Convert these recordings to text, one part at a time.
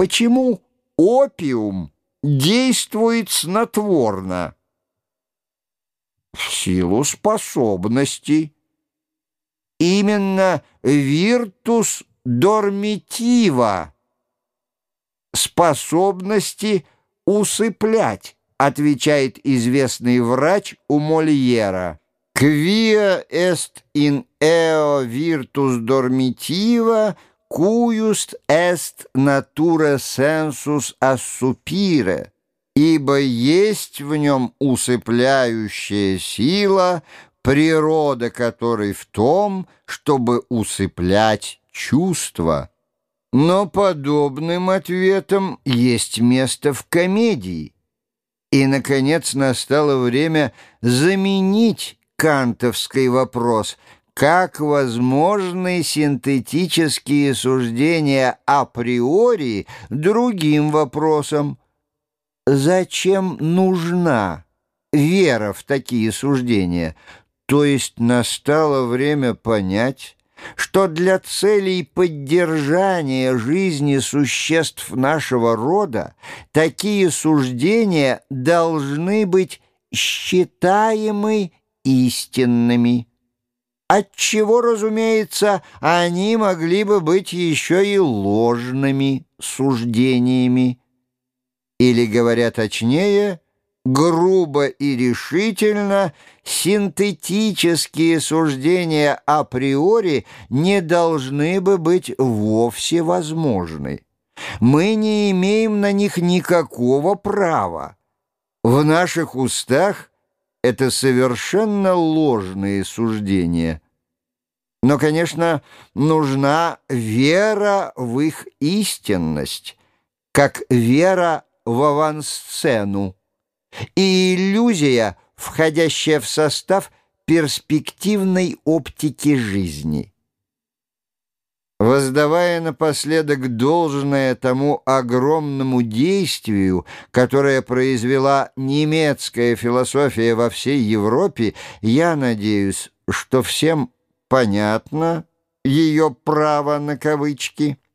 Почему опиум действует снотворно? В силу способностей. Именно виртус дормитива способности усыплять, отвечает известный врач у Мольера. «Quia est in eo virtus dormitiva, cuius est natura sensus assupire» ибо есть в нем усыпляющая сила, природа которой в том, чтобы усыплять чувства. Но подобным ответом есть место в комедии. И, наконец, настало время заменить кантовский вопрос – как возможны синтетические суждения априори другим вопросом – зачем нужна вера в такие суждения? То есть настало время понять, что для целей поддержания жизни существ нашего рода такие суждения должны быть считаемы истинными. Отчего, разумеется, они могли бы быть еще и ложными суждениями или, говоря точнее, грубо и решительно, синтетические суждения априори не должны бы быть вовсе возможны. Мы не имеем на них никакого права. В наших устах это совершенно ложные суждения. Но, конечно, нужна вера в их истинность, как вера в авансцену, и иллюзия, входящая в состав перспективной оптики жизни. Воздавая напоследок должное тому огромному действию, которое произвела немецкая философия во всей Европе, я надеюсь, что всем понятно ее право на кавычки –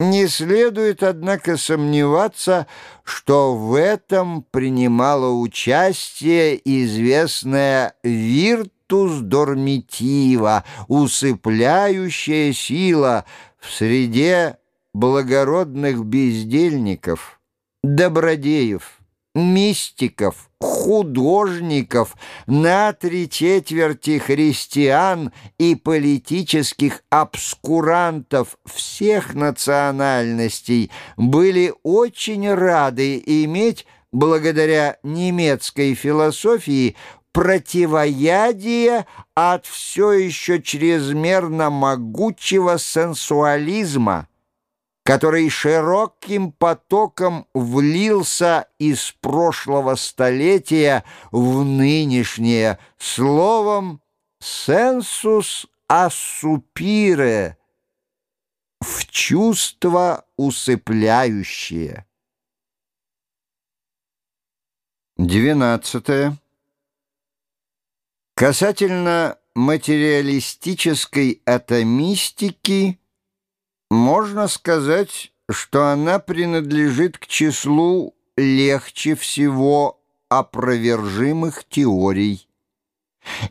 не следует, однако, сомневаться, что в этом принимала участие известная «виртус дормитива», усыпляющая сила в среде благородных бездельников, добродеев мистиков, художников, на три четверти христиан и политических обскурантов всех национальностей были очень рады иметь, благодаря немецкой философии, противоядие от все еще чрезмерно могучего сенсуализма, который широким потоком влился из прошлого столетия в нынешнее, словом «сенсус ассупире» в чувство усыпляющее. Двенадцатое. Касательно материалистической атомистики можно сказать, что она принадлежит к числу легче всего опровержимых теорий.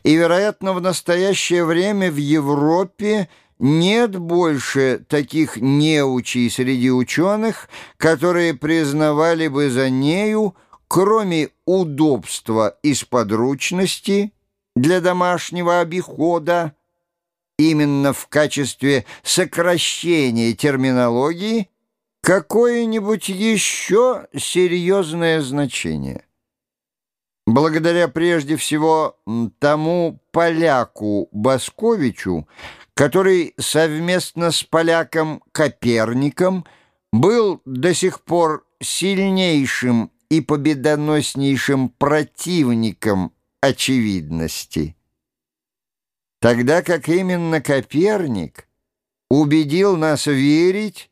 И, вероятно, в настоящее время в Европе нет больше таких неучей среди ученых, которые признавали бы за нею, кроме удобства и сподручности для домашнего обихода, именно в качестве сокращения терминологии какое-нибудь еще серьезное значение. Благодаря прежде всего тому поляку Басковичу, который совместно с поляком Коперником был до сих пор сильнейшим и победоноснейшим противником очевидности. Тогда как именно Коперник убедил нас верить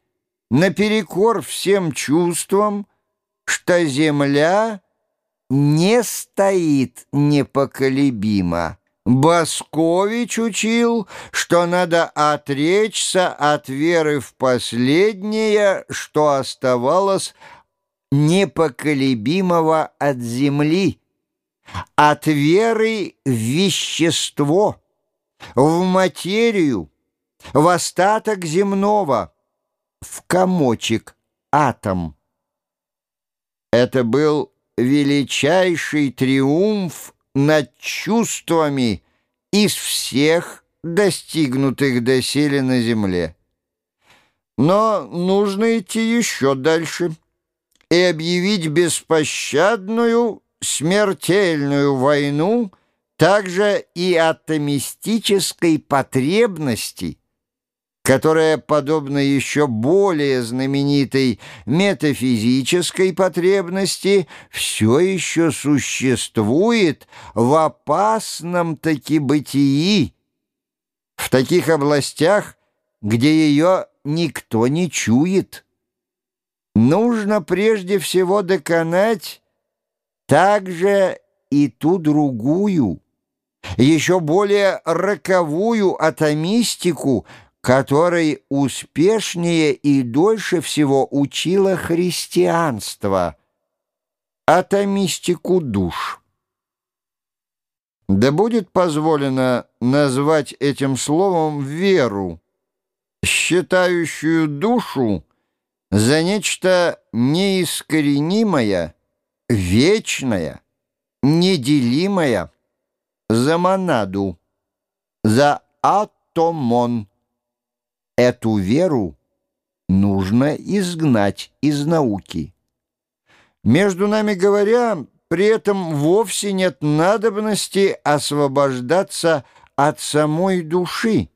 наперекор всем чувствам, что Земля не стоит непоколебимо, Баскович учил, что надо отречься от веры в последнее, что оставалось непоколебимого от земли, от веры в вещество, в материю, в остаток земного, в комочек, атом. Это был величайший триумф над чувствами из всех достигнутых доселе на земле. Но нужно идти еще дальше и объявить беспощадную, смертельную войну также и атомистической потребности – которая, подобно еще более знаменитой метафизической потребности, все еще существует в опасном таки бытии, в таких областях, где ее никто не чует. Нужно прежде всего доконать также и ту другую, еще более роковую атомистику, которой успешнее и дольше всего учило христианство, атомистику душ. Да будет позволено назвать этим словом веру, считающую душу за нечто неискоренимое, вечное, неделимое, за монаду, за атомон, Эту веру нужно изгнать из науки. Между нами говоря, при этом вовсе нет надобности освобождаться от самой души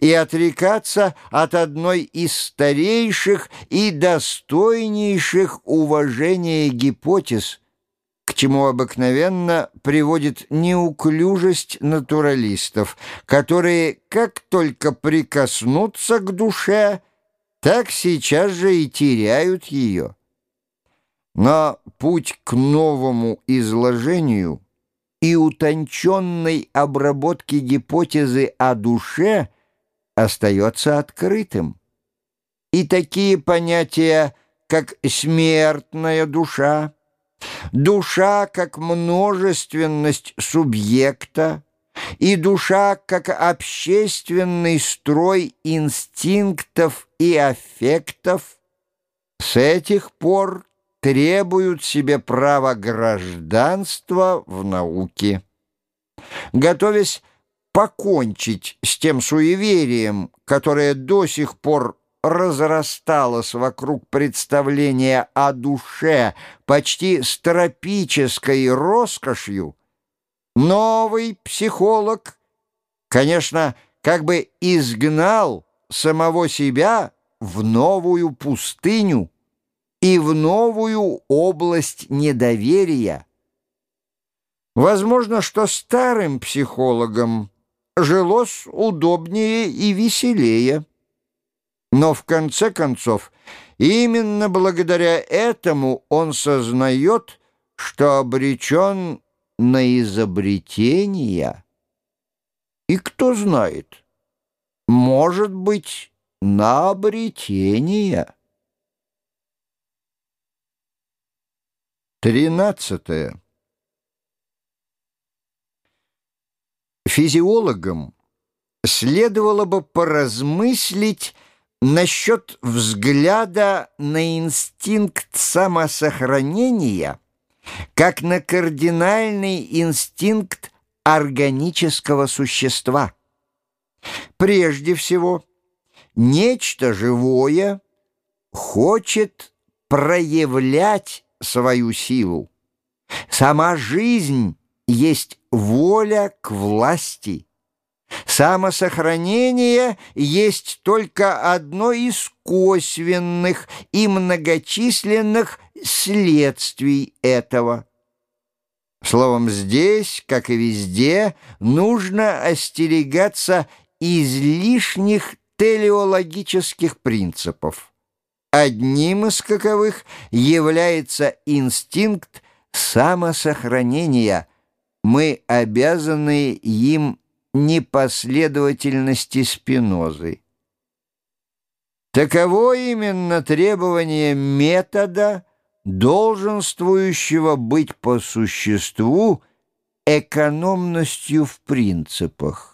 и отрекаться от одной из старейших и достойнейших уважения гипотез, к чему обыкновенно приводит неуклюжесть натуралистов, которые как только прикоснутся к душе, так сейчас же и теряют ее. Но путь к новому изложению и утонченной обработке гипотезы о душе остается открытым. И такие понятия, как «смертная душа», душа как множественность субъекта и душа как общественный строй инстинктов и аффектов с этих пор требуют себе права гражданства в науке. Готовясь покончить с тем суеверием, которое до сих пор разрасталось вокруг представления о душе почти с тропической роскошью, новый психолог, конечно, как бы изгнал самого себя в новую пустыню и в новую область недоверия. Возможно, что старым психологам жилось удобнее и веселее. Но в конце концов, именно благодаря этому он сознает, что обречен на изобретение. И кто знает, может быть, на обретение. Тринадцатое. Физиологам следовало бы поразмыслить Насчет взгляда на инстинкт самосохранения как на кардинальный инстинкт органического существа. Прежде всего, нечто живое хочет проявлять свою силу. Сама жизнь есть воля к власти – Самосохранение есть только одно из косвенных и многочисленных следствий этого. Словом, здесь, как и везде, нужно остерегаться излишних телеологических принципов. Одним из каковых является инстинкт самосохранения, мы обязаны им непоследовательности Спинозы. Таково именно требование метода, долженствующего быть по существу экономностью в принципах.